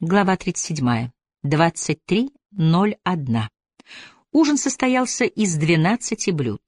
Глава 37. 23.01. Ужин состоялся из 12 блюд.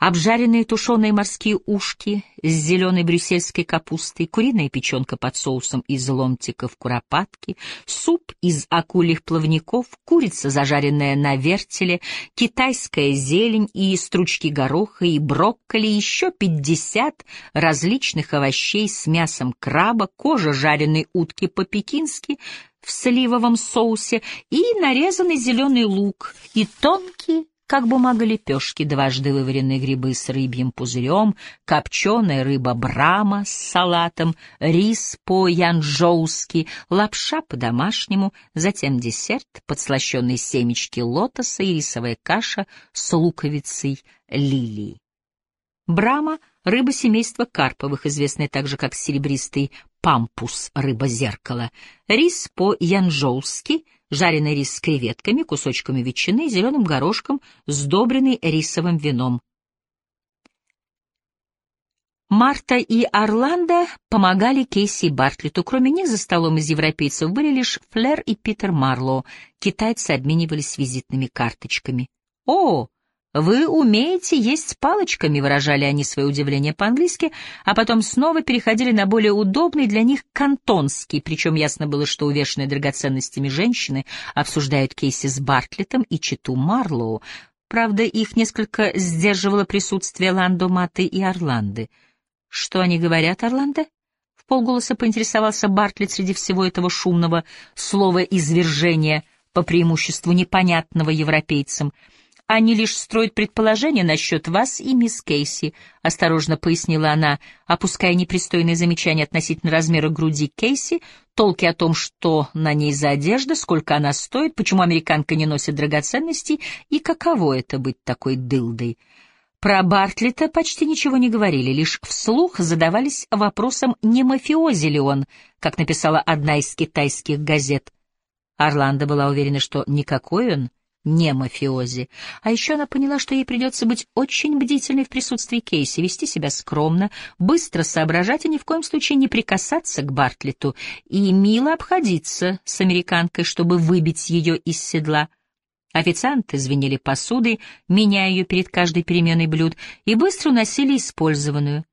Обжаренные тушеные морские ушки с зеленой брюссельской капустой, куриная печенка под соусом из ломтиков куропатки, суп из акульих плавников, курица, зажаренная на вертеле, китайская зелень и стручки гороха и брокколи, еще 50 различных овощей с мясом краба, кожа жареной утки по-пекински — в сливовом соусе и нарезанный зеленый лук и тонкие, как бумага лепешки, дважды вываренные грибы с рыбьим пузырем, копченая рыба брама с салатом, рис по-янжоуски, лапша по-домашнему, затем десерт, подслащенные семечки лотоса и рисовая каша с луковицей лилии. Брама — рыба семейства карповых, известная также как серебристый пампус рыба-зеркало, рис по-янжоуски, жареный рис с креветками, кусочками ветчины, зеленым горошком, сдобренный рисовым вином. Марта и Орландо помогали Кейси и Бартлету. Кроме них за столом из европейцев были лишь Флер и Питер Марлоу. Китайцы обменивались визитными карточками. «О, «Вы умеете есть палочками», — выражали они свое удивление по-английски, а потом снова переходили на более удобный для них кантонский, причем ясно было, что увешанные драгоценностями женщины обсуждают кейсы с Бартлетом и читу Марлоу. Правда, их несколько сдерживало присутствие Ландо Маты и Орланды. «Что они говорят, Орландо?» В полголоса поинтересовался Бартлет среди всего этого шумного слова извержения, по преимуществу непонятного европейцам — они лишь строят предположения насчет вас и мисс Кейси, — осторожно пояснила она, опуская непристойные замечания относительно размера груди Кейси, толки о том, что на ней за одежда, сколько она стоит, почему американка не носит драгоценностей и каково это быть такой дылдой. Про Бартлета почти ничего не говорили, лишь вслух задавались вопросом, не мафиози ли он, как написала одна из китайских газет. Орландо была уверена, что никакой он — не мафиози. А еще она поняла, что ей придется быть очень бдительной в присутствии Кейси, вести себя скромно, быстро соображать и ни в коем случае не прикасаться к Бартлету и мило обходиться с американкой, чтобы выбить ее из седла. Официанты звенели посудой, меняя ее перед каждой переменой блюд, и быстро уносили использованную.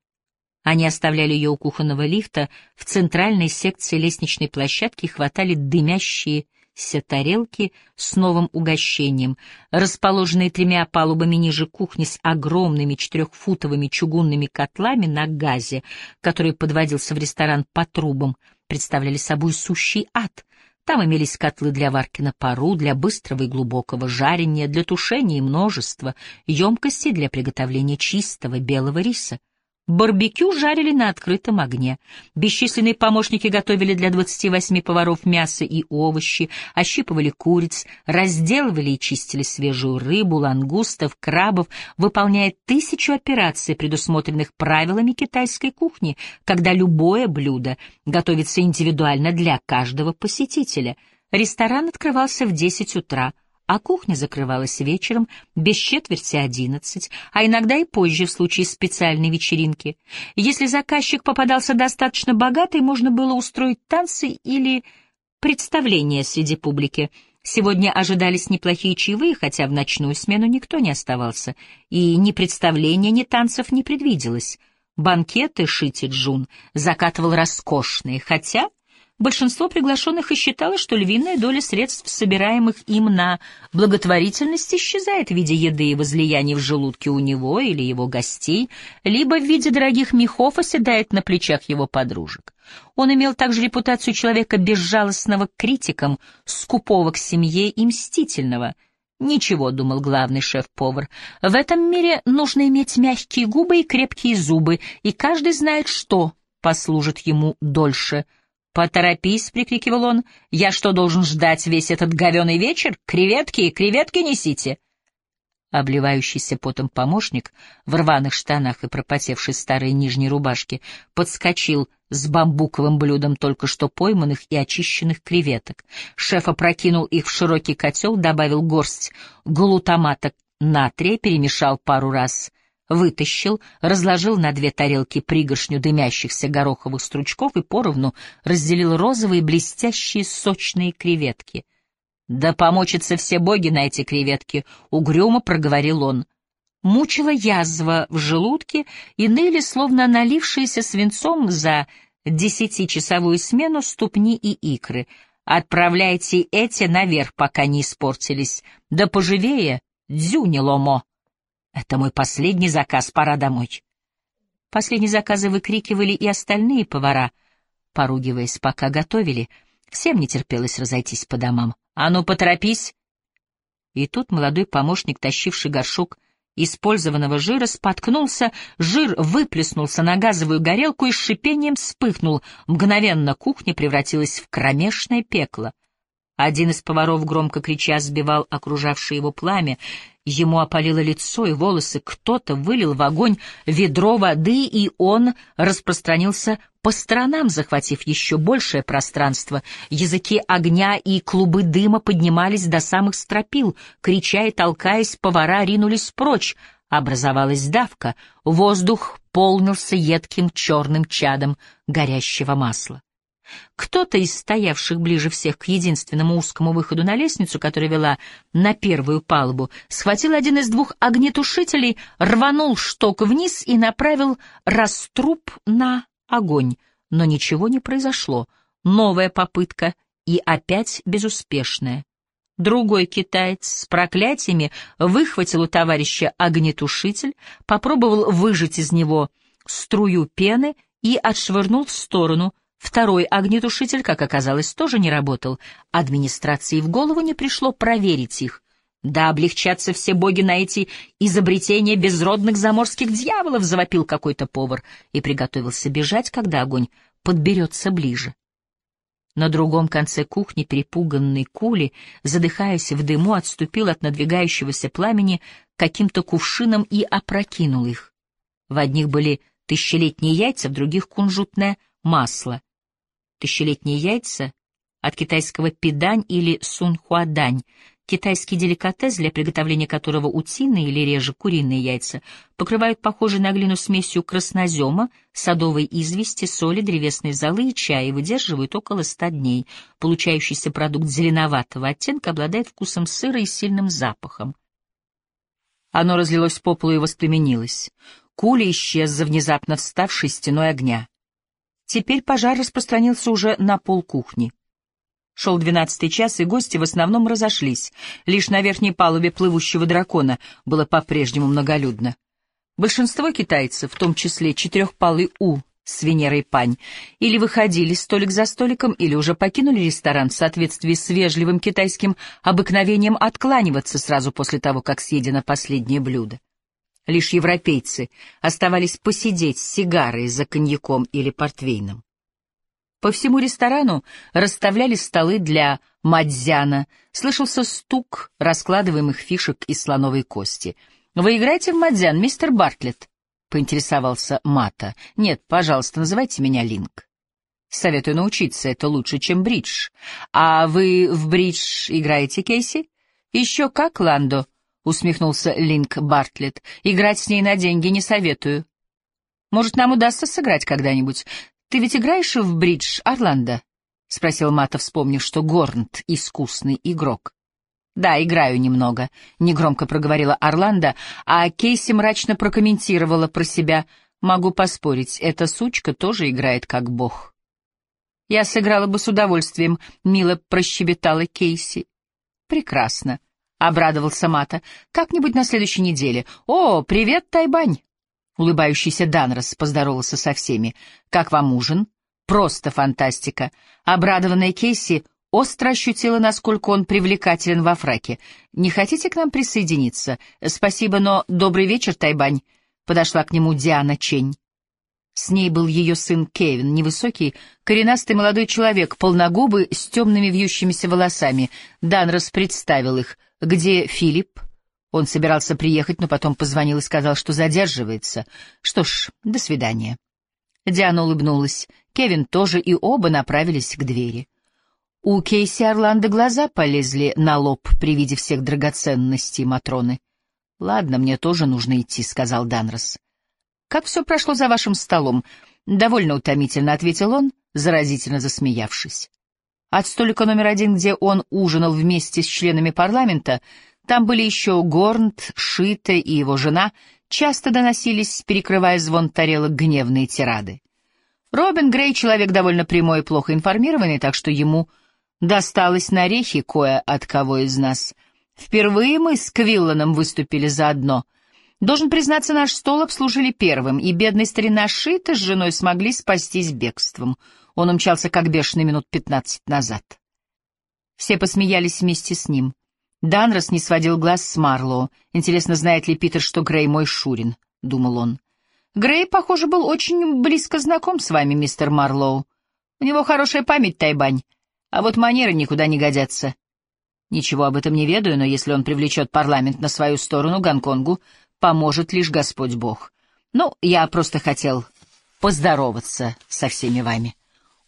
Они оставляли ее у кухонного лифта, в центральной секции лестничной площадки хватали дымящие все тарелки с новым угощением, расположенные тремя палубами ниже кухни с огромными четырехфутовыми чугунными котлами на газе, который подводился в ресторан по трубам, представляли собой сущий ад. Там имелись котлы для варки на пару, для быстрого и глубокого жарения, для тушения и множества, емкости для приготовления чистого белого риса. Барбекю жарили на открытом огне. Бесчисленные помощники готовили для 28 поваров мясо и овощи, ощипывали куриц, разделывали и чистили свежую рыбу, лангустов, крабов, выполняя тысячу операций, предусмотренных правилами китайской кухни, когда любое блюдо готовится индивидуально для каждого посетителя. Ресторан открывался в 10 утра — а кухня закрывалась вечером без четверти одиннадцать, а иногда и позже в случае специальной вечеринки. Если заказчик попадался достаточно богатый, можно было устроить танцы или представления среди публики. Сегодня ожидались неплохие чаевые, хотя в ночную смену никто не оставался, и ни представления, ни танцев не предвиделось. Банкеты Шити Джун закатывал роскошные, хотя Большинство приглашенных и считало, что львиная доля средств, собираемых им на благотворительность, исчезает в виде еды и возлияний в желудке у него или его гостей, либо в виде дорогих мехов оседает на плечах его подружек. Он имел также репутацию человека безжалостного к критикам, скупого к семье и мстительного. «Ничего», — думал главный шеф-повар, — «в этом мире нужно иметь мягкие губы и крепкие зубы, и каждый знает, что послужит ему дольше — «Поторопись!» — прикрикивал он. «Я что, должен ждать весь этот говеный вечер? Креветки, креветки несите!» Обливающийся потом помощник в рваных штанах и пропотевшей старой нижней рубашке подскочил с бамбуковым блюдом только что пойманных и очищенных креветок. Шеф опрокинул их в широкий котел, добавил горсть глутамата натрия, перемешал пару раз, вытащил, разложил на две тарелки пригоршню дымящихся гороховых стручков и поровну разделил розовые блестящие сочные креветки. «Да помочатся все боги на эти креветки!» — угрюмо проговорил он. Мучила язва в желудке и ныли, словно налившиеся свинцом за десятичасовую смену ступни и икры. «Отправляйте эти наверх, пока не испортились. Да поживее, дзюни ломо!» Это мой последний заказ, пора домой. Последние заказы выкрикивали и остальные повара, поругиваясь, пока готовили. Всем не терпелось разойтись по домам. «А ну, поторопись!» И тут молодой помощник, тащивший горшок использованного жира, споткнулся, жир выплеснулся на газовую горелку и с шипением вспыхнул. Мгновенно кухня превратилась в кромешное пекло. Один из поваров, громко крича, сбивал окружавшее его пламя. Ему опалило лицо и волосы. Кто-то вылил в огонь ведро воды, и он распространился по сторонам, захватив еще большее пространство. Языки огня и клубы дыма поднимались до самых стропил. Крича и толкаясь, повара ринулись прочь. Образовалась давка. Воздух полнился едким черным чадом горящего масла. Кто-то из стоявших ближе всех к единственному узкому выходу на лестницу, которая вела на первую палубу, схватил один из двух огнетушителей, рванул шток вниз и направил раструб на огонь. Но ничего не произошло. Новая попытка и опять безуспешная. Другой китаец с проклятиями выхватил у товарища огнетушитель, попробовал выжать из него струю пены и отшвырнул в сторону, Второй огнетушитель, как оказалось, тоже не работал. Администрации в голову не пришло проверить их. Да облегчатся все боги на эти изобретения безродных заморских дьяволов, завопил какой-то повар и приготовился бежать, когда огонь подберется ближе. На другом конце кухни перепуганный Кули, задыхаясь в дыму, отступил от надвигающегося пламени каким-то кувшином и опрокинул их. В одних были тысячелетние яйца, в других — кунжутное масло тысячелетние яйца, от китайского пидань или сунхуадань, китайский деликатес, для приготовления которого утиные или реже куриные яйца покрывают похожей на глину смесью краснозема, садовой извести, соли, древесной золы и чая и выдерживают около ста дней. Получающийся продукт зеленоватого оттенка обладает вкусом сыра и сильным запахом. Оно разлилось по полу и воспламенилось. Куля исчез за внезапно вставшей стеной огня. Теперь пожар распространился уже на пол кухни. Шел двенадцатый час, и гости в основном разошлись. Лишь на верхней палубе плывущего дракона было по-прежнему многолюдно. Большинство китайцев, в том числе четырехпалый У с Венерой Пань, или выходили столик за столиком, или уже покинули ресторан в соответствии с вежливым китайским обыкновением откланиваться сразу после того, как съедено последнее блюдо. Лишь европейцы оставались посидеть с сигарой за коньяком или портвейном. По всему ресторану расставляли столы для мадзяна, слышался стук раскладываемых фишек из слоновой кости. «Вы играете в мадзян, мистер Бартлетт?» — поинтересовался Мата. «Нет, пожалуйста, называйте меня Линк». «Советую научиться, это лучше, чем бридж. А вы в бридж играете, Кейси?» «Еще как, Ландо?» — усмехнулся Линк Бартлетт. «Играть с ней на деньги не советую. Может, нам удастся сыграть когда-нибудь. Ты ведь играешь в бридж, Орландо?» — спросил Мата, вспомнив, что Горнт — искусный игрок. «Да, играю немного», — негромко проговорила Орландо, а Кейси мрачно прокомментировала про себя. «Могу поспорить, эта сучка тоже играет как бог». «Я сыграла бы с удовольствием», — мило прощебетала Кейси. «Прекрасно», — обрадовался Мата. «Как-нибудь на следующей неделе. О, привет, Тайбань!» Улыбающийся Данрос поздоровался со всеми. «Как вам ужин?» «Просто фантастика!» Обрадованная Кейси остро ощутила, насколько он привлекателен во фраке. «Не хотите к нам присоединиться?» «Спасибо, но добрый вечер, Тайбань!» Подошла к нему Диана Чень. С ней был ее сын Кевин, невысокий, коренастый молодой человек, полногубый, с темными вьющимися волосами. Данрос представил их — «Где Филипп?» Он собирался приехать, но потом позвонил и сказал, что задерживается. Что ж, до свидания. Диана улыбнулась. Кевин тоже, и оба направились к двери. У Кейси Орландо глаза полезли на лоб при виде всех драгоценностей Матроны. «Ладно, мне тоже нужно идти», — сказал Данрос. «Как все прошло за вашим столом?» «Довольно утомительно», — ответил он, заразительно засмеявшись. От столика номер один, где он ужинал вместе с членами парламента, там были еще Горнт, Шита и его жена, часто доносились, перекрывая звон тарелок, гневные тирады. Робин Грей — человек довольно прямой и плохо информированный, так что ему досталось на рехи кое от кого из нас — Впервые мы с Квилланом выступили заодно. Должен признаться, наш стол обслужили первым, и бедный старина Шита с женой смогли спастись бегством. Он умчался как бешеный минут пятнадцать назад. Все посмеялись вместе с ним. Данрос не сводил глаз с Марлоу. Интересно, знает ли Питер, что Грей мой Шурин, — думал он. Грей, похоже, был очень близко знаком с вами, мистер Марлоу. У него хорошая память, Тайбань, а вот манеры никуда не годятся. Ничего об этом не ведаю, но если он привлечет парламент на свою сторону, Гонконгу поможет лишь Господь Бог. Ну, я просто хотел поздороваться со всеми вами.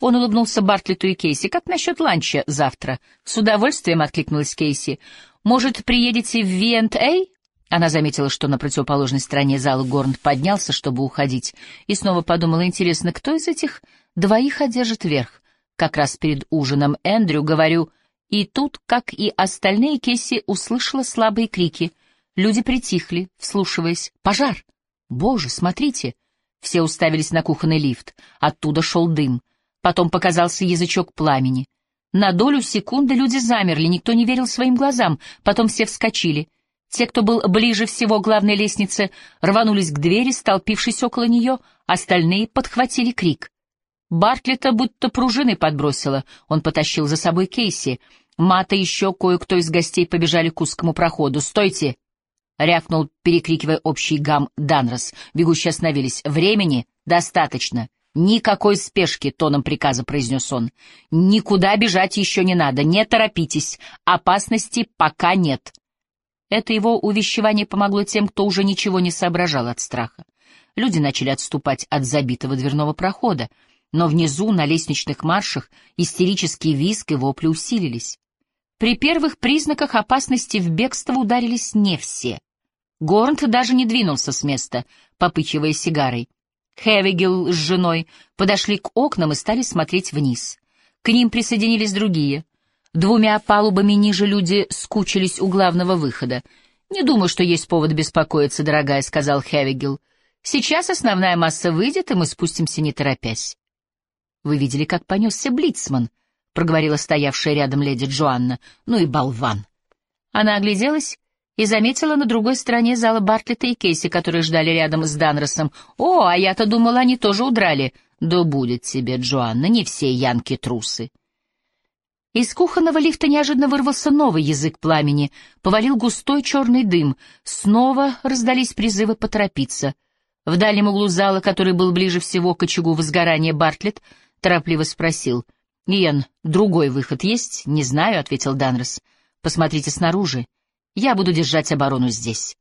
Он улыбнулся Бартлету и Кейси. «Как насчет ланча завтра?» «С удовольствием», — откликнулась Кейси. «Может, приедете в V&A?» Она заметила, что на противоположной стороне зала Горн поднялся, чтобы уходить, и снова подумала, интересно, кто из этих двоих одержит верх? Как раз перед ужином Эндрю говорю... И тут, как и остальные, Кесси услышала слабые крики. Люди притихли, вслушиваясь. «Пожар! Боже, смотрите!» Все уставились на кухонный лифт. Оттуда шел дым. Потом показался язычок пламени. На долю секунды люди замерли, никто не верил своим глазам. Потом все вскочили. Те, кто был ближе всего к главной лестнице, рванулись к двери, столпившись около нее, остальные подхватили крик. Бартлета будто пружиной подбросила. Он потащил за собой Кейси — Мата еще кое-кто из гостей побежали к узкому проходу. «Стойте!» — рявкнул, перекрикивая общий гам Данрос. Бегущие остановились. «Времени достаточно. Никакой спешки!» — тоном приказа произнес он. «Никуда бежать еще не надо. Не торопитесь. Опасности пока нет». Это его увещевание помогло тем, кто уже ничего не соображал от страха. Люди начали отступать от забитого дверного прохода, но внизу, на лестничных маршах, истерический визг и вопли усилились. При первых признаках опасности в бегство ударились не все. Горнт даже не двинулся с места, попыхивая сигарой. Хевигел с женой подошли к окнам и стали смотреть вниз. К ним присоединились другие. Двумя палубами ниже люди скучились у главного выхода. «Не думаю, что есть повод беспокоиться, дорогая», — сказал Хевигел. «Сейчас основная масса выйдет, и мы спустимся не торопясь». «Вы видели, как понесся Блицман?» — проговорила стоявшая рядом леди Джоанна. «Ну и болван!» Она огляделась и заметила на другой стороне зала Бартлета и Кейси, которые ждали рядом с Данросом. «О, а я-то думала, они тоже удрали!» «Да будет тебе, Джоанна, не все янки трусы!» Из кухонного лифта неожиданно вырвался новый язык пламени, повалил густой черный дым. Снова раздались призывы поторопиться. В дальнем углу зала, который был ближе всего к очагу возгорания, Бартлетт торопливо спросил — «Иэн, другой выход есть?» «Не знаю», — ответил Данрос. «Посмотрите снаружи. Я буду держать оборону здесь».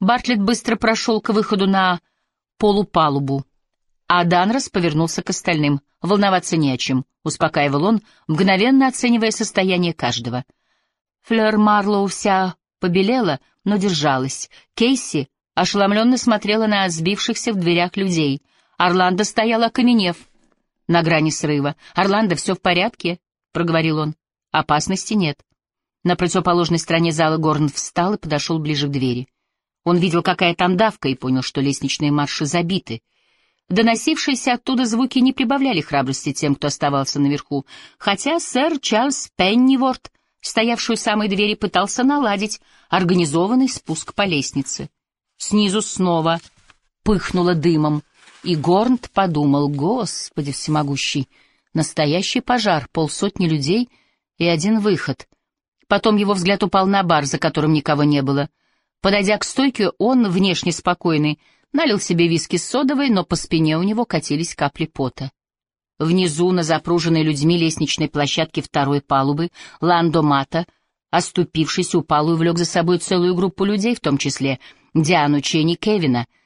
Бартлетт быстро прошел к выходу на полупалубу, а Данрос повернулся к остальным. «Волноваться не о чем», — успокаивал он, мгновенно оценивая состояние каждого. Флёр Марлоу вся побелела, но держалась. Кейси ошеломленно смотрела на сбившихся в дверях людей. Орландо стоял окаменев — на грани срыва. «Орландо, все в порядке?» — проговорил он. «Опасности нет». На противоположной стороне зала Горн встал и подошел ближе к двери. Он видел, какая там давка, и понял, что лестничные марши забиты. Доносившиеся оттуда звуки не прибавляли храбрости тем, кто оставался наверху, хотя сэр Чарльз Пенниворт, стоявший у самой двери, пытался наладить организованный спуск по лестнице. Снизу снова пыхнуло дымом, и Горнт подумал, господи всемогущий, настоящий пожар, полсотни людей и один выход. Потом его взгляд упал на бар, за которым никого не было. Подойдя к стойке, он, внешне спокойный, налил себе виски с содовой, но по спине у него катились капли пота. Внизу, на запруженной людьми лестничной площадке второй палубы, Ландо Мата, оступившись, упал и увлек за собой целую группу людей, в том числе Диану Ченни Кевина —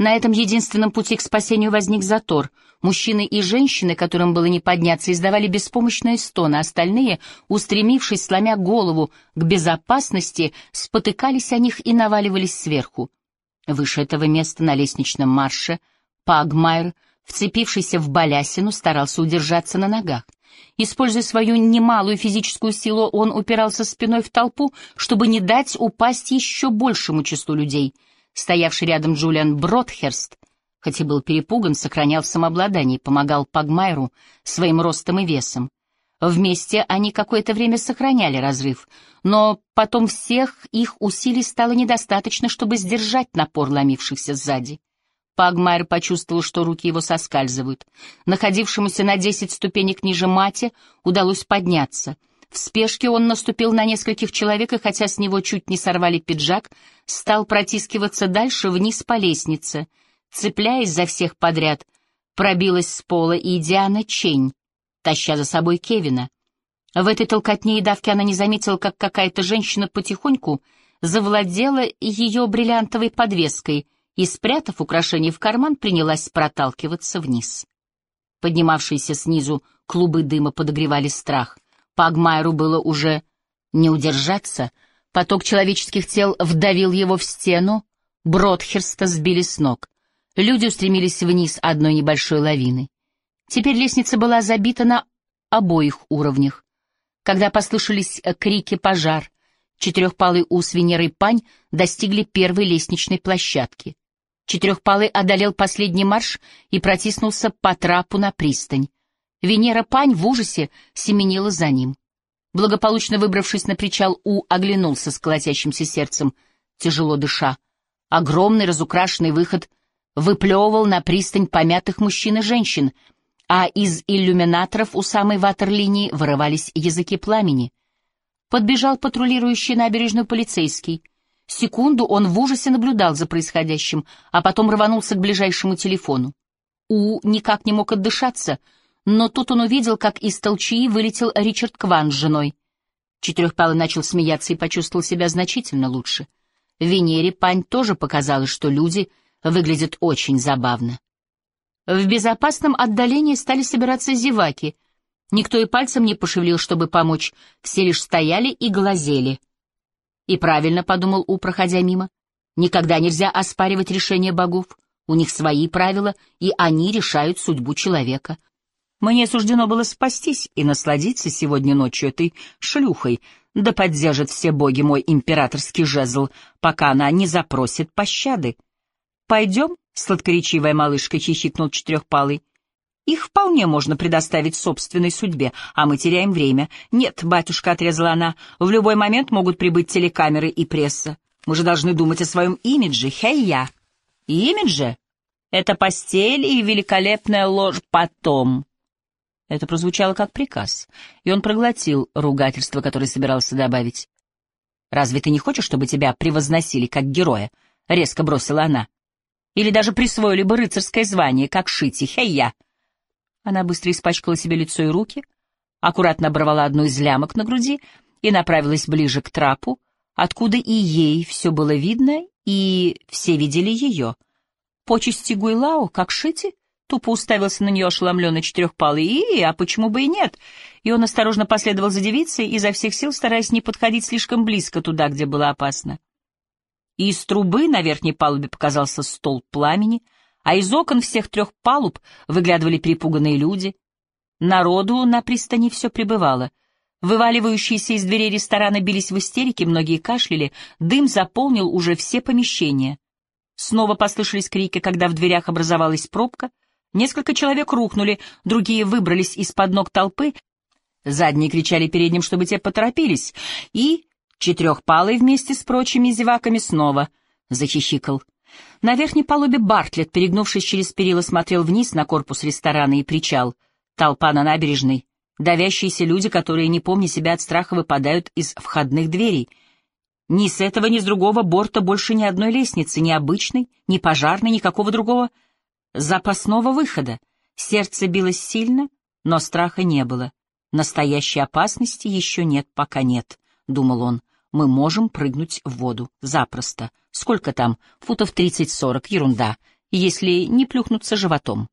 На этом единственном пути к спасению возник затор. Мужчины и женщины, которым было не подняться, издавали беспомощные стоны, остальные, устремившись, сломя голову к безопасности, спотыкались о них и наваливались сверху. Выше этого места на лестничном марше Пагмайр, вцепившийся в балясину, старался удержаться на ногах. Используя свою немалую физическую силу, он упирался спиной в толпу, чтобы не дать упасть еще большему числу людей — Стоявший рядом Джулиан Бродхерст, хоть и был перепуган, сохранял самообладание и помогал Пагмайру своим ростом и весом. Вместе они какое-то время сохраняли разрыв, но потом всех их усилий стало недостаточно, чтобы сдержать напор ломившихся сзади. Пагмайр почувствовал, что руки его соскальзывают. Находившемуся на десять ступенек ниже мате удалось подняться — в спешке он наступил на нескольких человек, и хотя с него чуть не сорвали пиджак, стал протискиваться дальше вниз по лестнице. Цепляясь за всех подряд, пробилась с пола и Диана Чень, таща за собой Кевина. В этой толкотне и давке она не заметила, как какая-то женщина потихоньку завладела ее бриллиантовой подвеской и, спрятав украшение в карман, принялась проталкиваться вниз. Поднимавшиеся снизу клубы дыма подогревали страх — Пагмайру было уже не удержаться, поток человеческих тел вдавил его в стену, Бродхерста сбили с ног. Люди устремились вниз одной небольшой лавиной. Теперь лестница была забита на обоих уровнях. Когда послышались крики «пожар», четырехпалый ус Венеры Пань достигли первой лестничной площадки. Четырехпалый одолел последний марш и протиснулся по трапу на пристань. Венера Пань в ужасе семенила за ним. Благополучно выбравшись на причал, У оглянулся с колотящимся сердцем, тяжело дыша. Огромный разукрашенный выход выплевывал на пристань помятых мужчин и женщин, а из иллюминаторов у самой ватерлинии вырывались языки пламени. Подбежал патрулирующий набережную полицейский. Секунду он в ужасе наблюдал за происходящим, а потом рванулся к ближайшему телефону. У никак не мог отдышаться — но тут он увидел, как из толчии вылетел Ричард Кван с женой. Четырехпалый начал смеяться и почувствовал себя значительно лучше. Венере Пань тоже показалось, что люди выглядят очень забавно. В безопасном отдалении стали собираться зеваки. Никто и пальцем не пошевелил, чтобы помочь, все лишь стояли и глазели. И правильно подумал У, проходя мимо. Никогда нельзя оспаривать решения богов. У них свои правила, и они решают судьбу человека. Мне суждено было спастись и насладиться сегодня ночью этой шлюхой, да поддержат все боги мой императорский жезл, пока она не запросит пощады. «Пойдем?» — сладкоречивая малышка хихикнул четырехпалый. «Их вполне можно предоставить собственной судьбе, а мы теряем время. Нет, батюшка, — отрезала она, — в любой момент могут прибыть телекамеры и пресса. Мы же должны думать о своем имидже, хей-я. Имидже — это постель и великолепная ложь потом». Это прозвучало как приказ, и он проглотил ругательство, которое собирался добавить. «Разве ты не хочешь, чтобы тебя превозносили как героя?» — резко бросила она. «Или даже присвоили бы рыцарское звание, как Шити, хей-я!» Она быстро испачкала себе лицо и руки, аккуратно оборвала одну из лямок на груди и направилась ближе к трапу, откуда и ей все было видно, и все видели ее. Почести Гуйлао, как Шити, Тупо уставился на нее ошеломленный четырехпалый. «И, а почему бы и нет?» И он осторожно последовал за девицей, изо всех сил стараясь не подходить слишком близко туда, где было опасно. И из трубы на верхней палубе показался столб пламени, а из окон всех трех палуб выглядывали перепуганные люди. Народу на пристани все прибывало. Вываливающиеся из дверей ресторана бились в истерике, многие кашляли, дым заполнил уже все помещения. Снова послышались крики, когда в дверях образовалась пробка — Несколько человек рухнули, другие выбрались из-под ног толпы, задние кричали передним, чтобы те поторопились, и четырехпалый вместе с прочими зеваками снова захихикал. На верхней палубе Бартлетт, перегнувшись через перила, смотрел вниз на корпус ресторана и причал. Толпа на набережной, давящиеся люди, которые, не помня себя от страха, выпадают из входных дверей. Ни с этого, ни с другого борта больше ни одной лестницы, ни обычной, ни пожарной, никакого другого запасного выхода. Сердце билось сильно, но страха не было. Настоящей опасности еще нет, пока нет, — думал он. Мы можем прыгнуть в воду. Запросто. Сколько там? Футов тридцать-сорок. Ерунда. если не плюхнуться животом.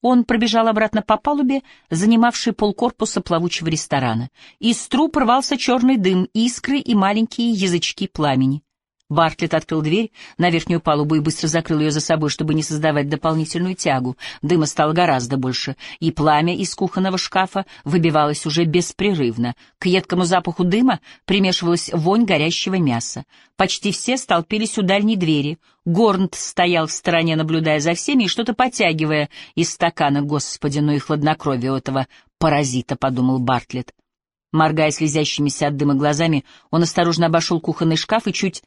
Он пробежал обратно по палубе, занимавшей полкорпуса плавучего ресторана. Из труб рвался черный дым, искры и маленькие язычки пламени. Бартлетт открыл дверь на верхнюю палубу и быстро закрыл ее за собой, чтобы не создавать дополнительную тягу. Дыма стало гораздо больше, и пламя из кухонного шкафа выбивалось уже беспрерывно. К едкому запаху дыма примешивалась вонь горящего мяса. Почти все столпились у дальней двери. Горнт стоял в стороне, наблюдая за всеми и что-то потягивая из стакана. «Господи, ну и хладнокровие у этого паразита», — подумал Бартлетт. Моргая слезящимися от дыма глазами, он осторожно обошел кухонный шкаф и чуть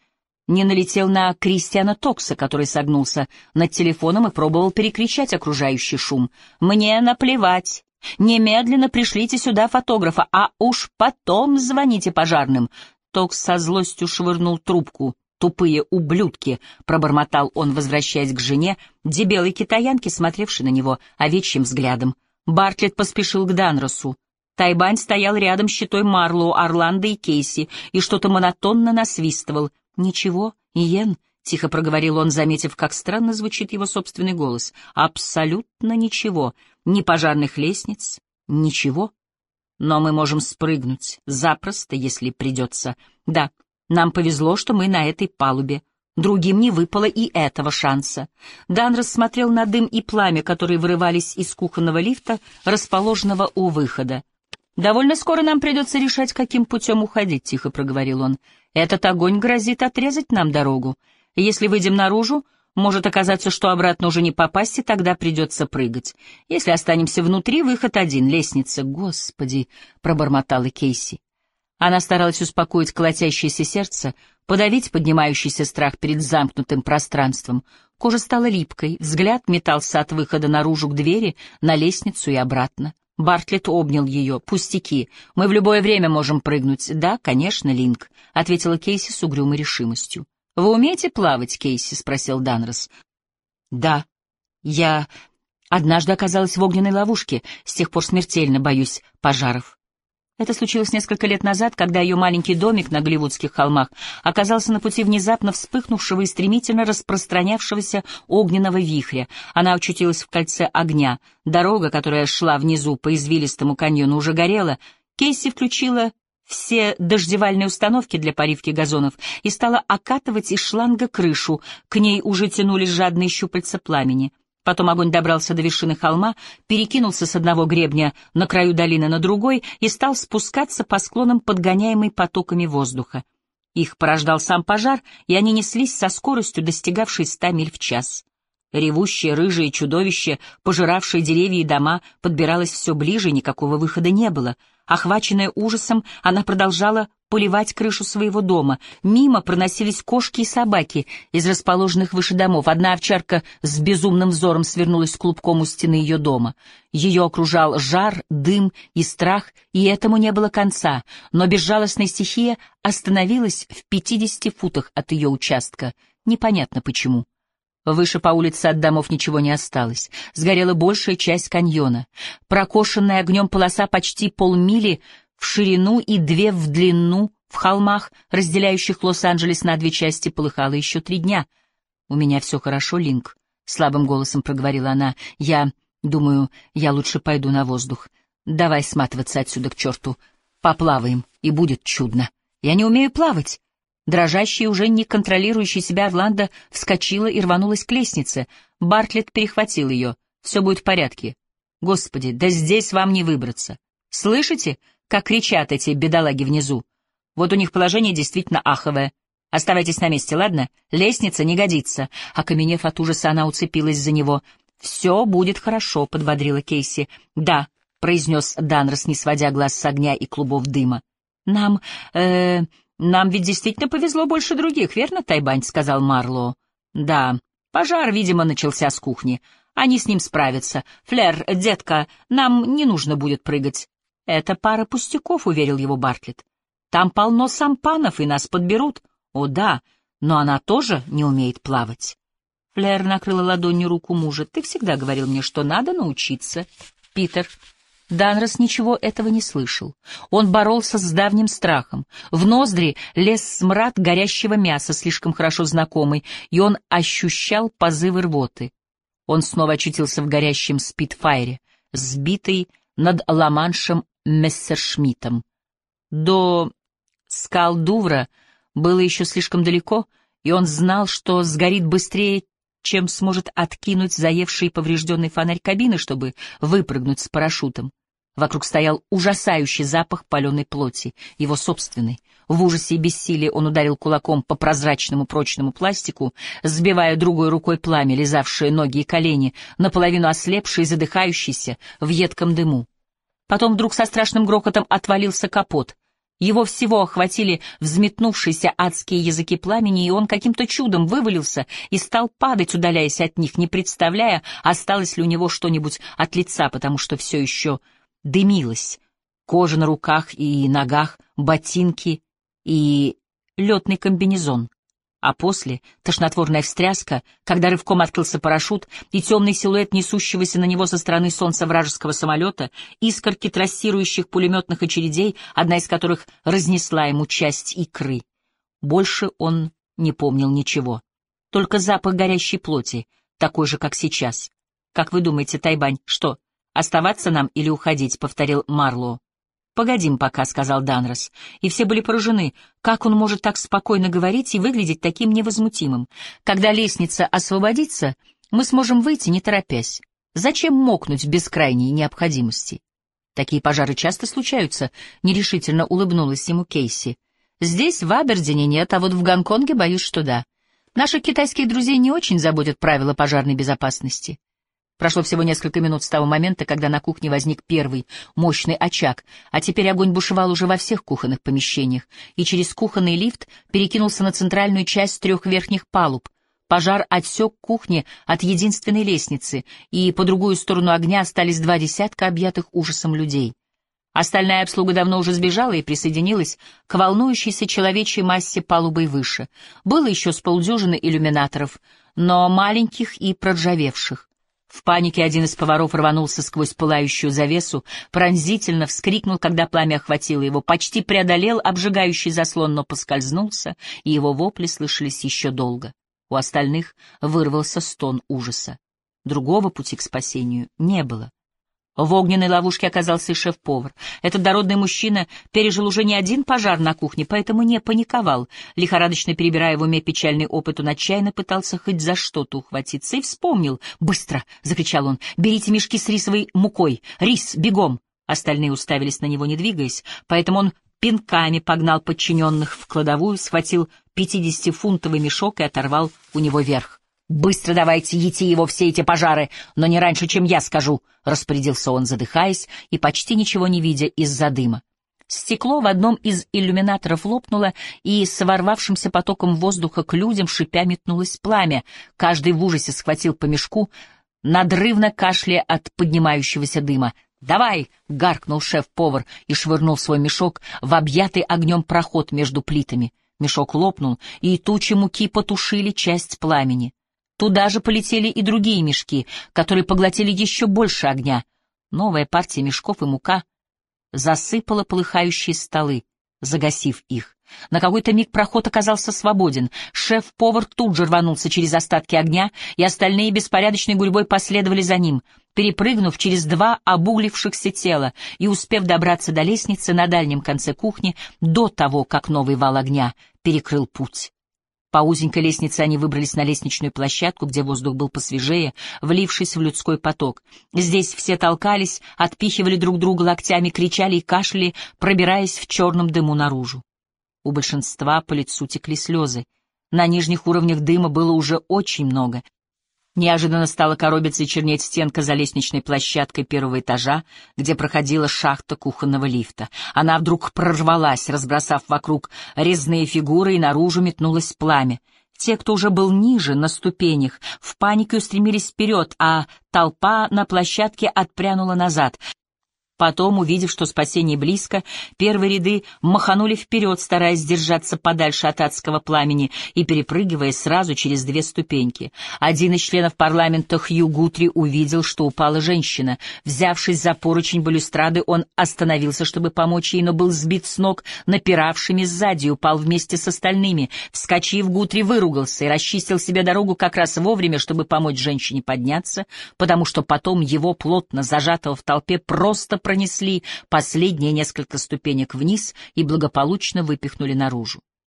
не налетел на Кристиана Токса, который согнулся над телефоном и пробовал перекричать окружающий шум. «Мне наплевать! Немедленно пришлите сюда фотографа, а уж потом звоните пожарным!» Токс со злостью швырнул трубку. «Тупые ублюдки!» — пробормотал он, возвращаясь к жене, дебелой китаянке, смотревшей на него овечьим взглядом. Бартлетт поспешил к Данросу. Тайбань стоял рядом с щитой Марлоу, Орландо и Кейси и что-то монотонно насвистывал — «Ничего, Иен», — тихо проговорил он, заметив, как странно звучит его собственный голос. «Абсолютно ничего. Ни пожарных лестниц, ничего. Но мы можем спрыгнуть запросто, если придется. Да, нам повезло, что мы на этой палубе. Другим не выпало и этого шанса. Дан рассмотрел на дым и пламя, которые вырывались из кухонного лифта, расположенного у выхода. «Довольно скоро нам придется решать, каким путем уходить», — тихо проговорил он. «Этот огонь грозит отрезать нам дорогу. Если выйдем наружу, может оказаться, что обратно уже не попасть, и тогда придется прыгать. Если останемся внутри, выход один — лестница. Господи!» — пробормотала Кейси. Она старалась успокоить колотящееся сердце, подавить поднимающийся страх перед замкнутым пространством. Кожа стала липкой, взгляд метался от выхода наружу к двери, на лестницу и обратно. Бартлетт обнял ее. «Пустяки. Мы в любое время можем прыгнуть». «Да, конечно, Линк», — ответила Кейси с угрюмой решимостью. «Вы умеете плавать, Кейси?» — спросил Данрос. «Да. Я однажды оказалась в огненной ловушке. С тех пор смертельно боюсь пожаров». Это случилось несколько лет назад, когда ее маленький домик на Голливудских холмах оказался на пути внезапно вспыхнувшего и стремительно распространявшегося огненного вихря. Она очутилась в кольце огня. Дорога, которая шла внизу по извилистому каньону, уже горела. Кейси включила все дождевальные установки для поливки газонов и стала окатывать из шланга крышу. К ней уже тянулись жадные щупальца пламени. Потом огонь добрался до вершины холма, перекинулся с одного гребня на краю долины на другой и стал спускаться по склонам, подгоняемый потоками воздуха. Их порождал сам пожар, и они неслись со скоростью, достигавшей ста миль в час. Ревущее рыжее чудовище, пожиравшее деревья и дома, подбиралось все ближе, никакого выхода не было. Охваченная ужасом, она продолжала поливать крышу своего дома. Мимо проносились кошки и собаки из расположенных выше домов. Одна овчарка с безумным взором свернулась клубком у стены ее дома. Ее окружал жар, дым и страх, и этому не было конца, но безжалостная стихия остановилась в пятидесяти футах от ее участка. Непонятно почему. Выше по улице от домов ничего не осталось. Сгорела большая часть каньона. Прокошенная огнем полоса почти полмили в ширину и две в длину в холмах, разделяющих Лос-Анджелес на две части, полыхало еще три дня. «У меня все хорошо, Линк», — слабым голосом проговорила она. «Я думаю, я лучше пойду на воздух. Давай сматываться отсюда к черту. Поплаваем, и будет чудно. Я не умею плавать». Дрожащая, уже не контролирующая себя Орландо вскочила и рванулась к лестнице. Бартлетт перехватил ее. «Все будет в порядке. Господи, да здесь вам не выбраться. Слышите, как кричат эти бедолаги внизу. Вот у них положение действительно аховое. Оставайтесь на месте, ладно? Лестница не годится. Окаменев от ужаса, она уцепилась за него. «Все будет хорошо», — подбодрила Кейси. «Да», — произнес Данрос, не сводя глаз с огня и клубов дыма. «Нам... э нам ведь действительно повезло больше других, верно, Тайбань?» — сказал Марло. «Да. Пожар, видимо, начался с кухни. Они с ним справятся. Флер, детка, нам не нужно будет прыгать. «Это пара пустяков», — уверил его Бартлетт. «Там полно сампанов, и нас подберут». «О, да, но она тоже не умеет плавать». Флэр накрыла ладонью руку мужа. «Ты всегда говорил мне, что надо научиться, Питер». Данрос ничего этого не слышал. Он боролся с давним страхом. В ноздри лез смрад горящего мяса, слишком хорошо знакомый, и он ощущал позывы рвоты. Он снова очутился в горящем спидфайре, сбитый над Ла-Маншем Мессершмиттом. До скал Дувра было еще слишком далеко, и он знал, что сгорит быстрее, чем сможет откинуть заевший поврежденный фонарь кабины, чтобы выпрыгнуть с парашютом. Вокруг стоял ужасающий запах паленой плоти, его собственный. В ужасе и бессилии он ударил кулаком по прозрачному прочному пластику, сбивая другой рукой пламя, лизавшее ноги и колени, наполовину ослепший и задыхающийся в едком дыму. Потом вдруг со страшным грохотом отвалился капот. Его всего охватили взметнувшиеся адские языки пламени, и он каким-то чудом вывалился и стал падать, удаляясь от них, не представляя, осталось ли у него что-нибудь от лица, потому что все еще дымилось. Кожа на руках и ногах, ботинки и летный комбинезон. А после — тошнотворная встряска, когда рывком открылся парашют, и темный силуэт несущегося на него со стороны солнца вражеского самолета, искорки трассирующих пулеметных очередей, одна из которых разнесла ему часть икры. Больше он не помнил ничего. Только запах горящей плоти, такой же, как сейчас. «Как вы думаете, Тайбань, что, «Оставаться нам или уходить?» — повторил Марло. «Погодим пока», — сказал Данрос. И все были поражены. Как он может так спокойно говорить и выглядеть таким невозмутимым? Когда лестница освободится, мы сможем выйти, не торопясь. Зачем мокнуть без крайней необходимости? Такие пожары часто случаются, — нерешительно улыбнулась ему Кейси. Здесь, в Абердине, нет, а вот в Гонконге боюсь, что да. Наших китайских друзей не очень заботят правила пожарной безопасности. Прошло всего несколько минут с того момента, когда на кухне возник первый мощный очаг, а теперь огонь бушевал уже во всех кухонных помещениях, и через кухонный лифт перекинулся на центральную часть трех верхних палуб. Пожар отсек кухни от единственной лестницы, и по другую сторону огня остались два десятка объятых ужасом людей. Остальная обслуга давно уже сбежала и присоединилась к волнующейся человечьей массе палубой выше. Было еще с полдюжины иллюминаторов, но маленьких и проржавевших. В панике один из поваров рванулся сквозь пылающую завесу, пронзительно вскрикнул, когда пламя охватило его, почти преодолел обжигающий заслон, но поскользнулся, и его вопли слышались еще долго. У остальных вырвался стон ужаса. Другого пути к спасению не было. В огненной ловушке оказался и шеф-повар. Этот дородный мужчина пережил уже не один пожар на кухне, поэтому не паниковал. Лихорадочно перебирая в уме печальный опыт, он отчаянно пытался хоть за что-то ухватиться и вспомнил. «Быстро!» — закричал он. «Берите мешки с рисовой мукой! Рис, бегом!» Остальные уставились на него, не двигаясь, поэтому он пинками погнал подчиненных в кладовую, схватил пятидесятифунтовый мешок и оторвал у него верх. «Быстро давайте ети его все эти пожары, но не раньше, чем я скажу», — распорядился он, задыхаясь и почти ничего не видя из-за дыма. Стекло в одном из иллюминаторов лопнуло, и с ворвавшимся потоком воздуха к людям шипя метнулось пламя. Каждый в ужасе схватил по мешку, надрывно кашляя от поднимающегося дыма. «Давай!» — гаркнул шеф-повар и швырнул свой мешок в объятый огнем проход между плитами. Мешок лопнул, и тучи муки потушили часть пламени. Туда же полетели и другие мешки, которые поглотили еще больше огня. Новая партия мешков и мука засыпала полыхающие столы, загасив их. На какой-то миг проход оказался свободен. Шеф-повар тут же рванулся через остатки огня, и остальные беспорядочной гурьбой последовали за ним, перепрыгнув через два обуглившихся тела и успев добраться до лестницы на дальнем конце кухни до того, как новый вал огня перекрыл путь. По узенькой лестнице они выбрались на лестничную площадку, где воздух был посвежее, влившись в людской поток. Здесь все толкались, отпихивали друг друга локтями, кричали и кашляли, пробираясь в черном дыму наружу. У большинства по лицу текли слезы. На нижних уровнях дыма было уже очень много, Неожиданно стала коробиться и чернеть стенка за лестничной площадкой первого этажа, где проходила шахта кухонного лифта. Она вдруг прорвалась, разбросав вокруг резные фигуры, и наружу метнулось пламя. Те, кто уже был ниже, на ступенях, в панике устремились вперед, а толпа на площадке отпрянула назад. Потом, увидев, что спасение близко, первые ряды маханули вперед, стараясь держаться подальше от адского пламени и перепрыгивая сразу через две ступеньки. Один из членов парламента Хью Гутри увидел, что упала женщина. Взявшись за поручень балюстрады, он остановился, чтобы помочь ей, но был сбит с ног напиравшими сзади упал вместе с остальными. Вскочив, Гутри выругался и расчистил себе дорогу как раз вовремя, чтобы помочь женщине подняться, потому что потом его, плотно зажатого в толпе, просто пронесли последние несколько ступенек вниз и благополучно выпихнули наружу.